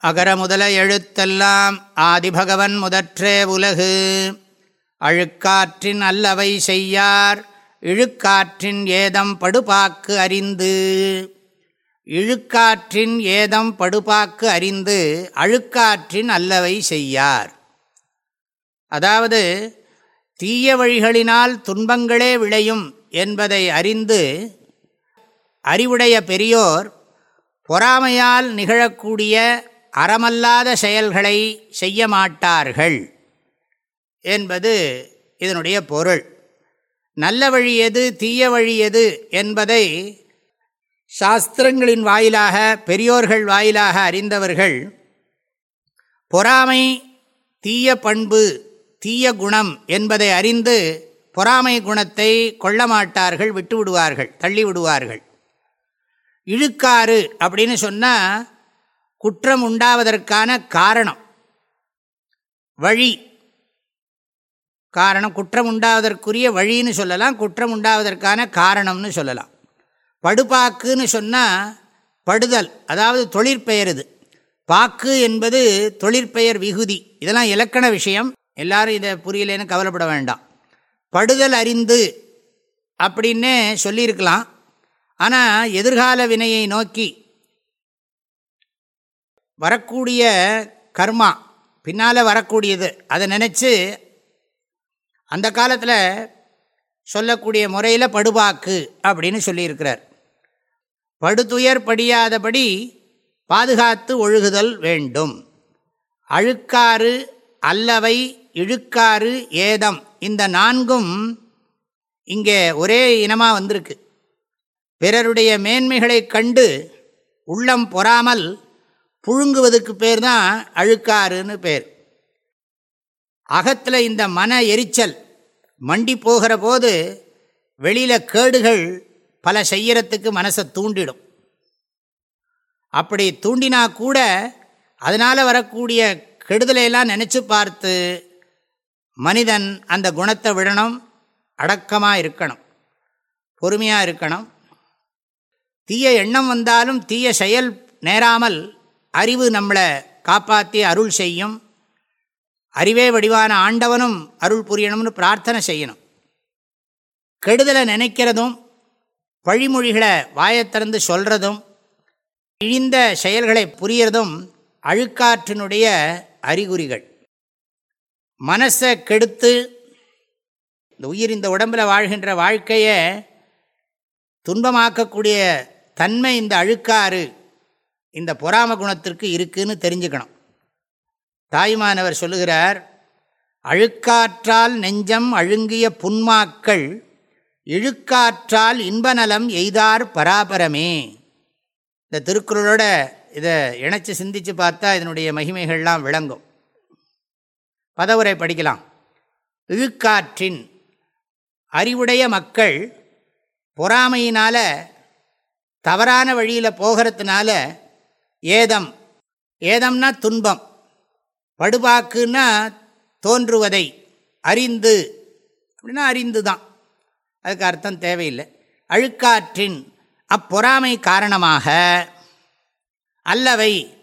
அகர முதல எழுத்தெல்லாம் ஆதிபகவன் முதற்றே உலகு. அழுக்காற்றின் அல்லவை செய்யார் இழுக்காற்றின் ஏதம் படுபாக்கு அறிந்து. இழுக்காற்றின் ஏதம் படுபாக்கு அறிந்து அழுக்காற்றின் அல்லவை செய்யார். அதாவது தீய வழிகளினால் துன்பங்களே விளையும் என்பதை அறிந்து அறிவுடைய பெரியோர் பொறாமையால் நிகழக்கூடிய அறமல்லாத செயல்களை செய்ய மாட்டார்கள் என்பது இதனுடைய பொருள். நல்ல வழி எது தீய வழி எது என்பதை சாஸ்திரங்களின் வாயிலாக பெரியோர்கள் வாயிலாக அறிந்தவர்கள் பொறாமை தீய பண்பு தீய குணம் என்பதை அறிந்து பொறாமை குணத்தை கொள்ள மாட்டார்கள் விட்டு விடுவார்கள் தள்ளி விடுவார்கள் இழுக்காறு அப்படின்னு சொன்னால் குற்றம் உண்டாவதற்கான காரணம். வழி. காரணம் குற்றம் உண்டாவதற்குரிய வழின்னு சொல்லலாம் குற்றம் உண்டாவதற்கான காரணம்னு சொல்லலாம். படுபாக்குன்னு சொன்னால் படுதல் அதாவது தொழிற்பெயருது பாக்கு என்பது தொழிற்பெயர் விகுதி. இதெல்லாம் இலக்கண விஷயம். எல்லாரும் இதை புரியலேன்னு கவலைப்பட வேண்டாம். படுதல் அறிந்து அப்படின்னே சொல்லியிருக்கலாம். ஆனால் எதிர்கால வினையை நோக்கி வரக்கூடிய கர்மா பின்னால் வரக்கூடியது. அதை நினச்சி அந்த காலத்தில் சொல்லக்கூடிய முறையில் படுபாக்கு அப்படின்னு சொல்லியிருக்கிறார். படுதுயர் படியாதபடி பாதுகாத்து ஒழுகுதல் வேண்டும். அழுக்காறு அல்லவை இழுக்காறு ஏதம் இந்த நான்கும் இங்கே ஒரே இனமாக வந்திருக்கு. பிறருடைய மேன்மைகளை கண்டு உள்ளம் பொறாமல் புழுங்குவதுக்கு பேர் தான் அழுக்காறுன்னு பேர். அகத்தில் இந்த மன எரிச்சல் மண்டி போகிற போது வெளியில் கேடுகள் பல செய்யறத்துக்கு மனசை தூண்டிடும். அப்படி தூண்டினா கூட அதனால் வரக்கூடிய கெடுதலையெல்லாம் நினச்சி பார்த்து மனிதன் அந்த குணத்தை விடணும் அடக்கமாக இருக்கணும் பொறுமையாக இருக்கணும். தீய எண்ணம் வந்தாலும் தீய செயல் நேராமல் அறிவு நம்மளை காப்பாற்றி அருள் செய்யும். அறிவே வடிவான ஆண்டவனும் அருள் புரியணும்னு பிரார்த்தனை செய்யணும். கெடுதலை நினைக்கிறதும் வழிமொழிகளை வாயத்திறந்து சொல்கிறதும் இழிந்த செயல்களை புரியறதும் அழுக்காற்றினுடைய அறிகுறிகள். மனசை கெடுத்து இந்த உயிர் இந்த உடம்பில் வாழ்கின்ற வாழ்க்கையை துன்பமாக்கக்கூடிய தன்மை இந்த அழுக்காறு. இந்த பொறாம குணத்திற்கு இருக்குன்னு தெரிஞ்சுக்கணும். தாய்மானவர் சொல்லுகிறார் அழுக்காற்றால் நெஞ்சம் அழுங்கிய புன்மாக்கள் இழுக்காற்றால் இன்பநலம் எய்தார் பராபரமே. இந்த திருக்குறளோட இதை இணைச்சி சிந்தித்து பார்த்தா இதனுடைய மகிமைகள்லாம் விளங்கும். பதவுரை படிக்கலாம். இழுக்காற்றின் அறிவுடைய மக்கள் பொறாமையினால் தவறான வழியில் போகிறதுனால ஏதம். ஏதம்னா துன்பம். படுபாக்குன்னா தோன்றுவதை அறிந்து. அப்படின்னா அறிந்து தான் அதுக்கு அர்த்தம் தேவையில்லை. அழுக்காற்றின் அப்பொறாமை காரணமாக அல்லவை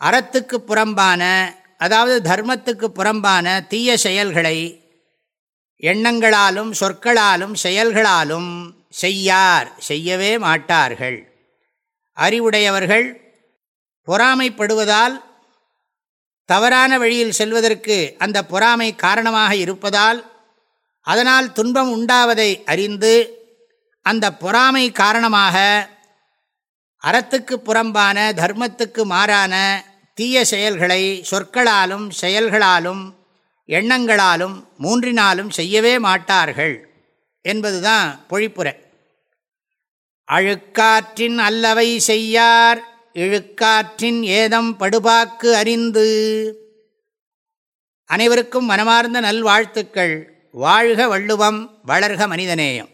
அறத்துக்கு புறம்பான அதாவது தர்மத்துக்கு புறம்பான தீய செயல்களை எண்ணங்களாலும் சொற்களாலும் செயல்களாலும் செய்யார் செய்யவே மாட்டார்கள். அறிவுடையவர்கள் பொறாமைப்படுவதால் தவறான வழியில் செல்வதற்கு அந்த பொறாமை காரணமாக இருப்பதால் அதனால் துன்பம் உண்டாவதை அறிந்து அந்த பொறாமை காரணமாக அறத்துக்கு புறம்பான தர்மத்துக்கு மாறான தீய செயல்களை சொற்களாலும் செயல்களாலும் எண்ணங்களாலும் மூன்றினாலும் செய்யவே மாட்டார்கள் என்பதுதான் பொழிப்புரை. அழுக்காற்றின் அல்லவை செய்யார் இழுக்காற்றின் ஏதம் படுபாக்கு அறிந்து. அனைவருக்கும் மனமார்ந்த நல்வாழ்த்துக்கள். வாழ்க வள்ளுவம் வளர்க மனிதநேயம்.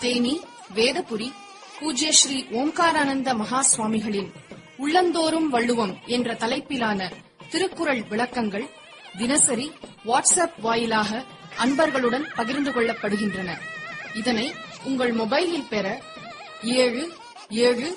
தேனி வேதபுரி பூஜ்ய ஸ்ரீ ஓம்காரானந்த மகா சுவாமிகளின் உள்ளந்தோறும் வள்ளுவம் என்ற தலைப்பிலான திருக்குறள் விளக்கங்கள் தினசரி வாட்ஸ்அப் வாயிலாக அன்பர்களுடன் பகிர்ந்து கொள்ளப்படுகின்றன. இதனை உங்கள் மொபைலில் பெற ஏழு ஏழு